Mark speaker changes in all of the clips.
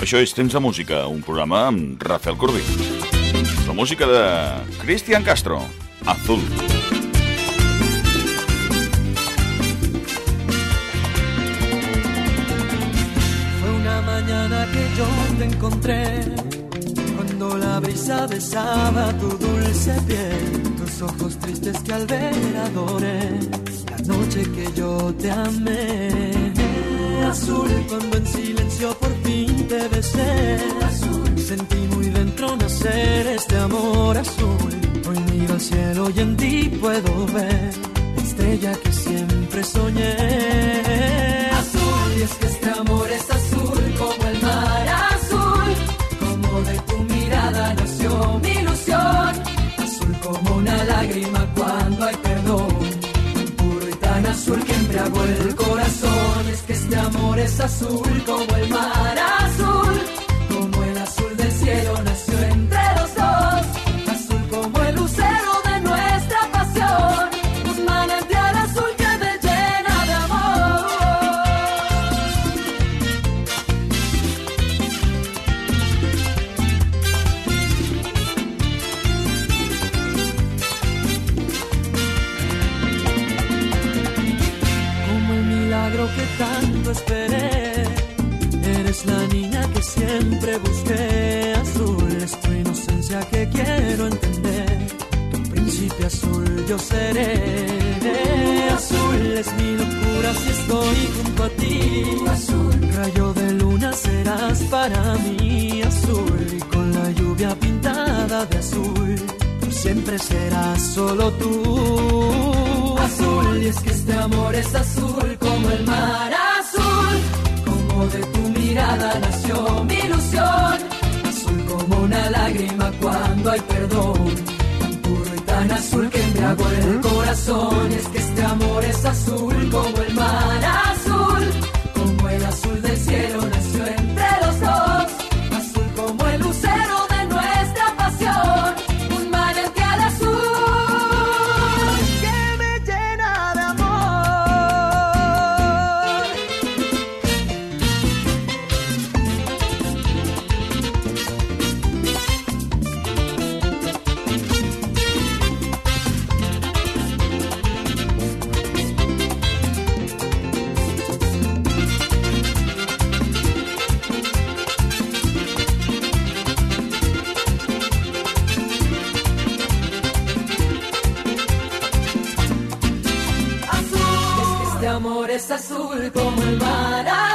Speaker 1: Això és Temps Música, un programa Rafael Corbí. La música de Cristian Castro, Azul.
Speaker 2: Fue una mañana que yo te encontré cuando la brisa besaba tu dulce piel, tus ojos tristes que al ver adoré, la noche que yo te amé. Azul. Cuando en silencio por fin te besé, sentí muy dentro nacer este amor azul. Hoy miro al cielo y en ti puedo ver la estrella que siempre soñé. Azul y es que este amor es azul como el mar azul, como de tu mirada nació mi ilusión, azul como una lágrima cuando hay perdón, azul que embriagó el corazón. Es que este amor es azul como el mar azul, pintada de azul. Siempre serás solo tú. Azul, y es que este amor es azul como el mar azul. Como de tu mirada nació mi ilusión. Azul como una lágrima cuando hay perdón. Tan puro y tan azul que embriagó el corazón. Es que este amor es azul como el mar azul. Como el mar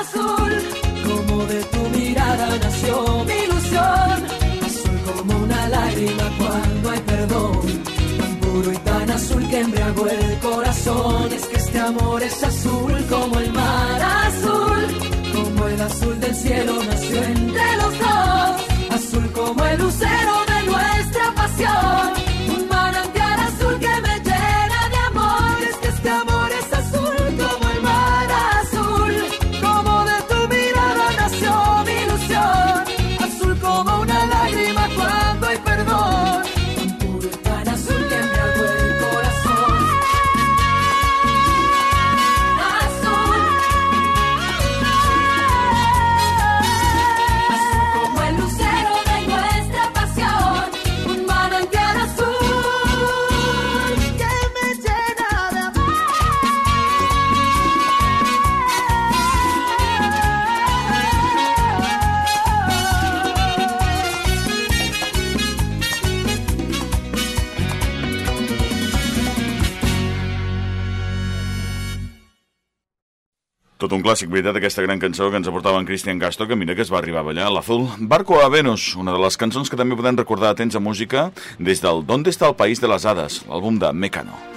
Speaker 1: Tot un clàssic, veritat, aquesta gran cançó que ens aportava en Cristian Castro, que mira que es va arribar a ballar, l'Azul. Barco a Venus, una de les cançons que també podem recordar a temps de música des del ¿Dónde està el país de les hades?, l'àlbum de Mecano.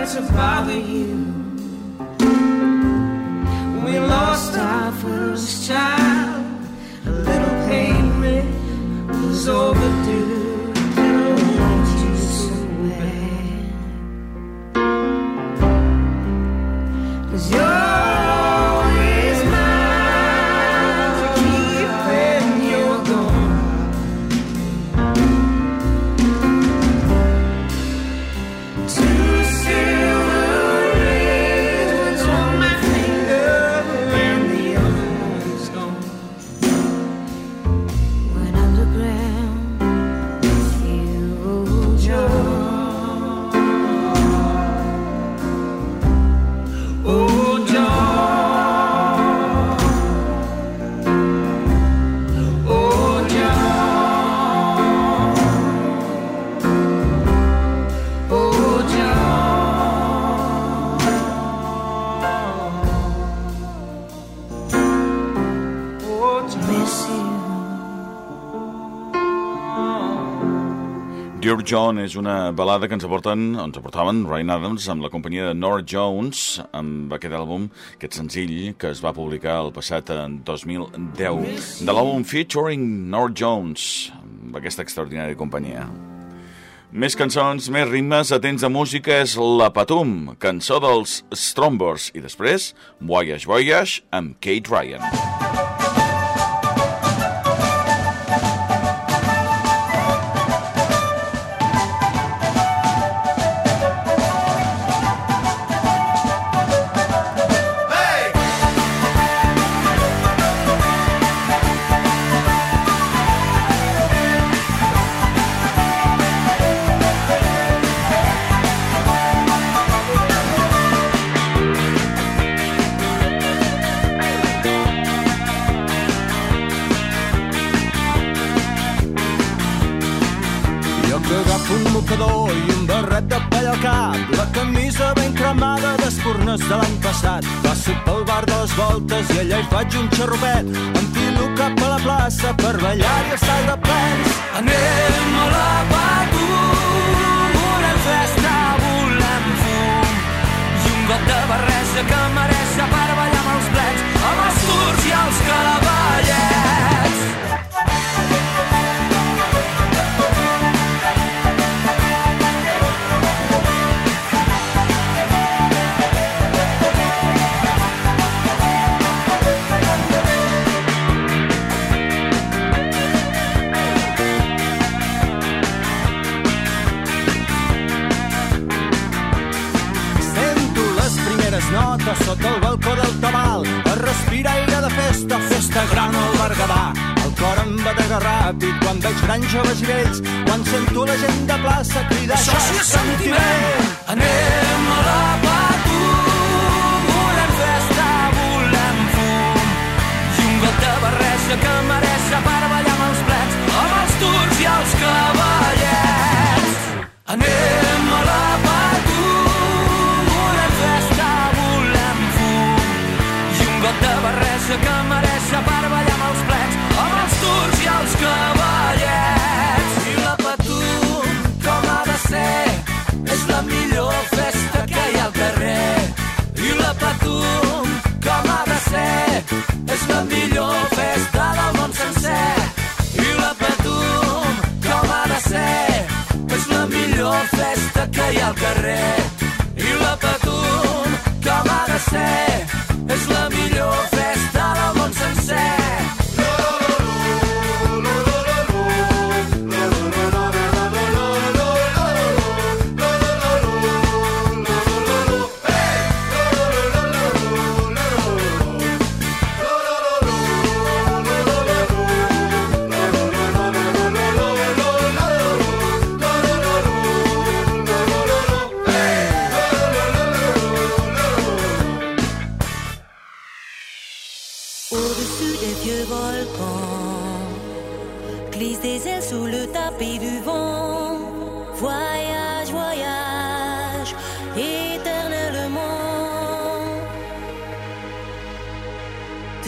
Speaker 3: To bother you. We lost our first child.
Speaker 1: Dear John és una balada que ens aporten, ens aportaven Ryan Adams amb la companyia de North Jones amb aquest àlbum, aquest senzill que es va publicar el passat en 2010 de l'àlbum featuring North Jones amb aquesta extraordinària companyia. Més cançons, més ritmes, atents de música és La Patum, cançó dels Strombers i després Voyage Voyage amb Kate Ryan.
Speaker 4: vacaciones i allà hi faig un xarrupet. Enfilo cap a la plaça per ballar i estar de plens.
Speaker 3: Anem a la
Speaker 4: joves i vells, quan sento la gent de plaça cridar
Speaker 3: això sí say.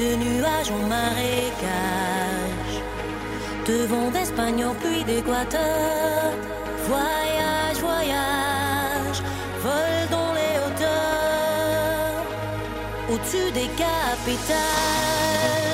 Speaker 3: de nuages en marécage, de vent d'Espagne puis
Speaker 5: d'Équateur. Voyage, voyage, vol dans les hauteurs, au-dessus des capitales.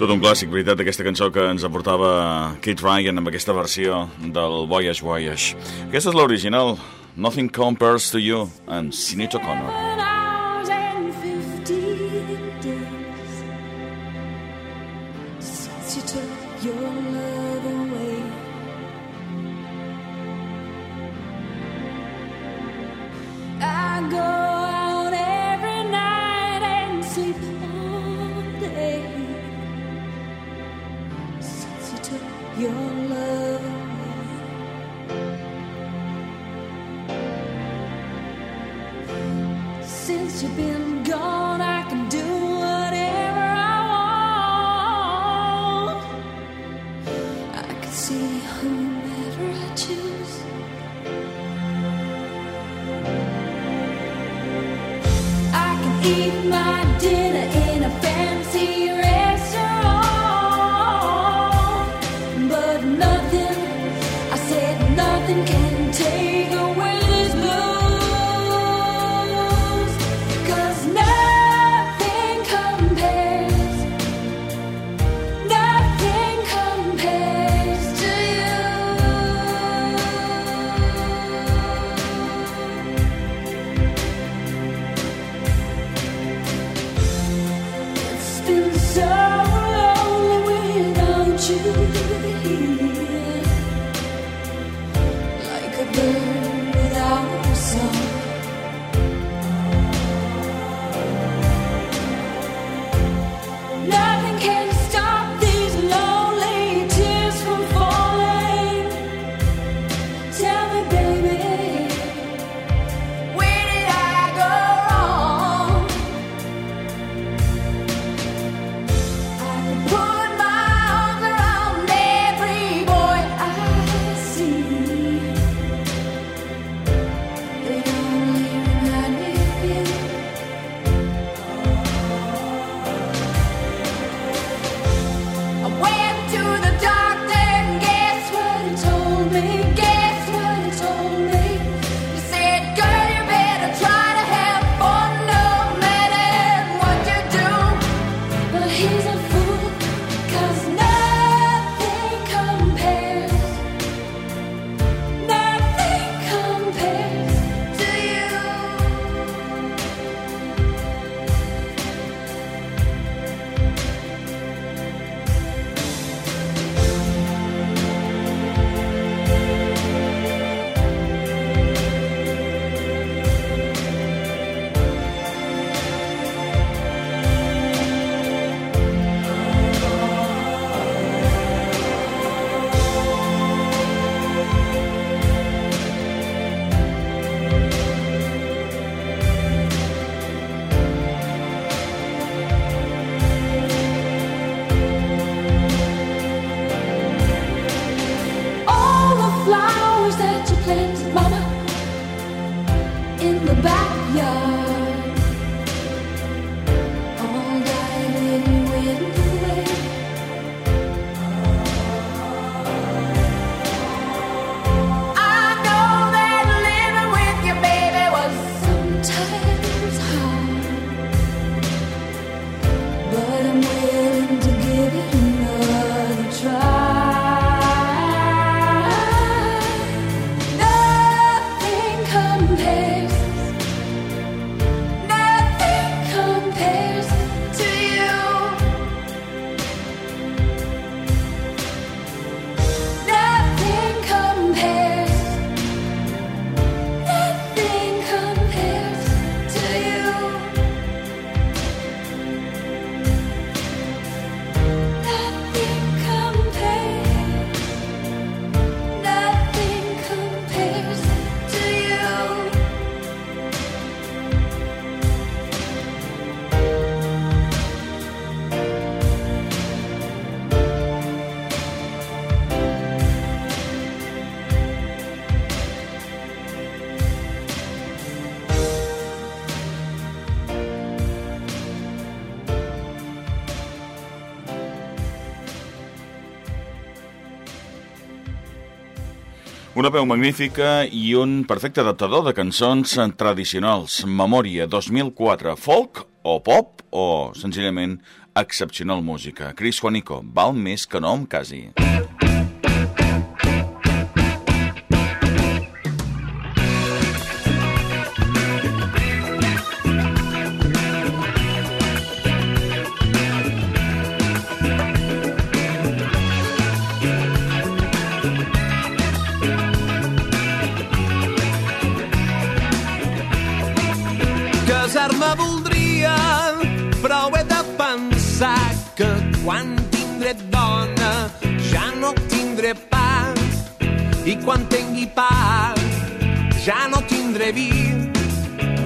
Speaker 1: Tot un clàssic, veritat, aquesta cançó que ens aportava Kid Ryan amb aquesta versió del Voyage Voyage. Aquesta és l'original, Nothing Compares to You, en Sinead O'Connor.
Speaker 5: eat my dinner.
Speaker 1: Una veu magnífica i un perfecte adaptador de cançons tradicionals. Memòria 2004, folk o pop o, senzillament, excepcional música. Cris Juanico, val més que no em casi.
Speaker 6: I quan tingui pa ja no tindré vi.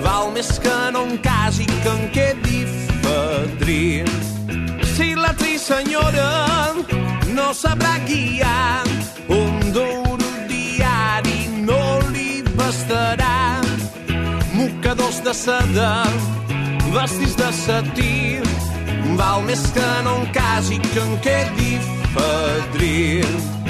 Speaker 6: Val més que no em casi que em quedi fadrí. Si la tri senyora no sabrà guiar un dur diari no li bastarà mocadors de seda, vestits de satí. Val més que no em casi que em quedi fadrí.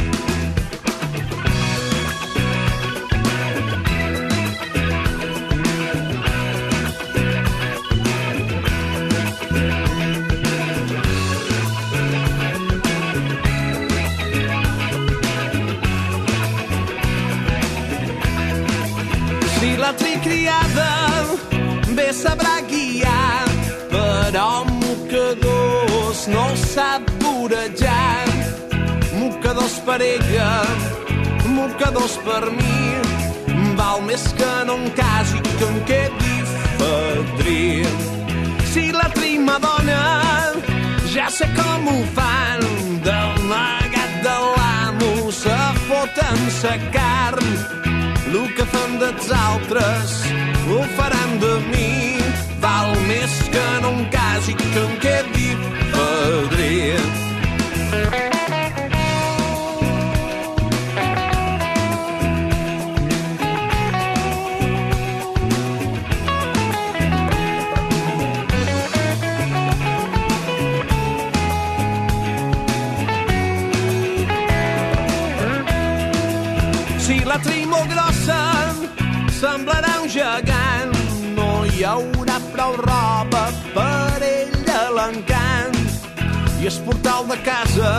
Speaker 6: La tricriada bé sabrà guiar, però mocadors no sap vorejar. Mocadors per ella, mocadors per mi, val més que no em casi que em quedi fadrí. Si la trimadona ja sé com ho fan, del negat de l'amo se foten sa carn, el que fan dels altres ho faran de mi. Val més que no em casi que em quedi fadrí. Si la trimo grossa semblarà un gegant, no hi haurà prou roba per ella l'encant. I el portal de casa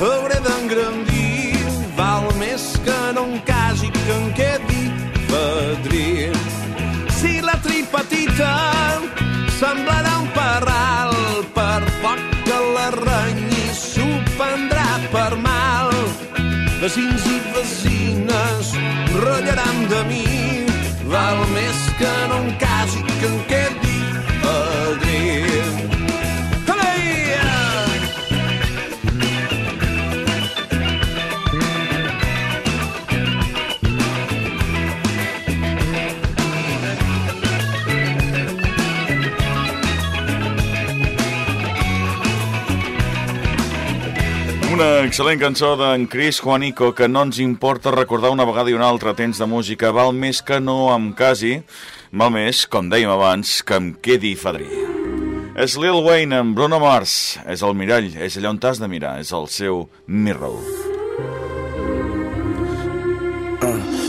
Speaker 6: hauré d'engrandir, val més que no em casi que em quedi fadrí. Si la tri petita semblarà un parral, per poc que la renyi s'ho prendrà per mal. Vecines ratllaran de mi. Val més que no em casi que em quedi
Speaker 1: excel·lent cançó d'en Chris Juanico que no ens importa recordar una vegada i una altra temps de música. Val més que no em casi, val més, com dèiem abans, que em quedi fadrí. És Lil Wayne amb Bruno Mars. És el mirall, és allà on t'has de mirar, és el seu mirror.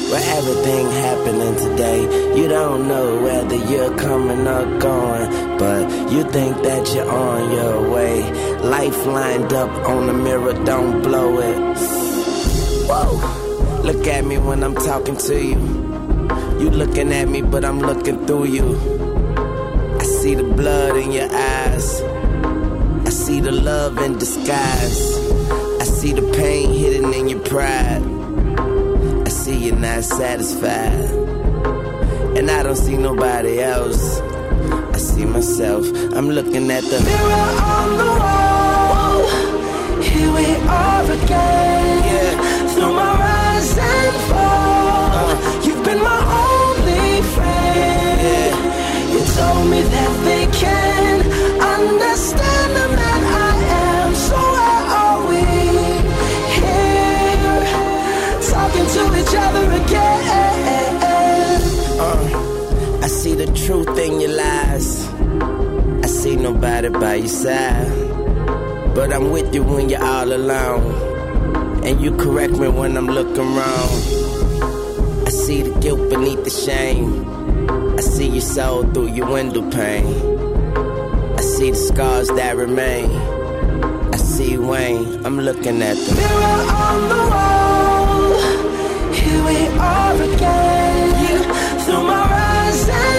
Speaker 7: With everything happening today, you don't know whether you're coming or going, but you think that you're on your way. Life lined up on the mirror, don't blow it. Whoa! Look at me when I'm talking to you. You looking at me, but I'm looking through you. I see the blood in your eyes. I see the love in disguise. I see the pain hidden in your pride. I see you're not satisfied. And I don't see nobody else. I see myself. I'm looking at the mirror on the wall. Here we are again. Yeah. Through my rise and fall. You've been my only friend. You told me that they can understand the man I am. So where are we? Here, talking to each other again. Uh, I see the truth in your lies. I see nobody by your side. But I'm with you when you're all alone. And you correct me when I'm looking wrong. I see the guilt beneath the shame. I see your soul through your window pane. I see the scars that remain. I see Wayne, I'm looking at them.
Speaker 8: Mirror on the wall, here we are again. Through my rise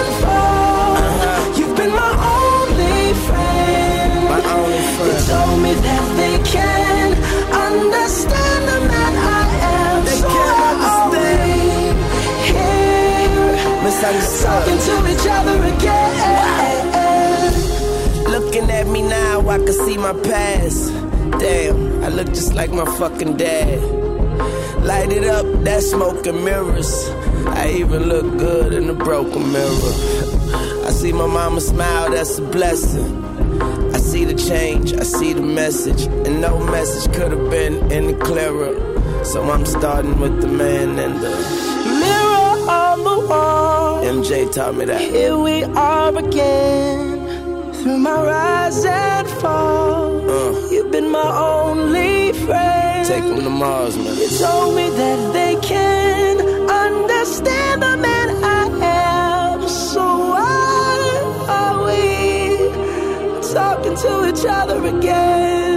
Speaker 7: Misunderstood.
Speaker 8: talking to each other again?
Speaker 7: Looking at me now, I can see my past. Damn, I look just like my fucking dad. Light it up, that smoke and mirrors. I even look good in the broken mirror. I see my mama smile, that's a blessing. I see the change, I see the message, and no message could have been any clearer. So I'm starting with the man and the MJ taught me that.
Speaker 8: Here we are again, through my rise and fall.
Speaker 7: Uh.
Speaker 8: You've been my only friend.
Speaker 7: Take them to Mars, man.
Speaker 8: You told me that they can understand the man I am. So why are we talking to each other again?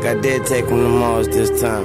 Speaker 7: like I did take him to Mars this time.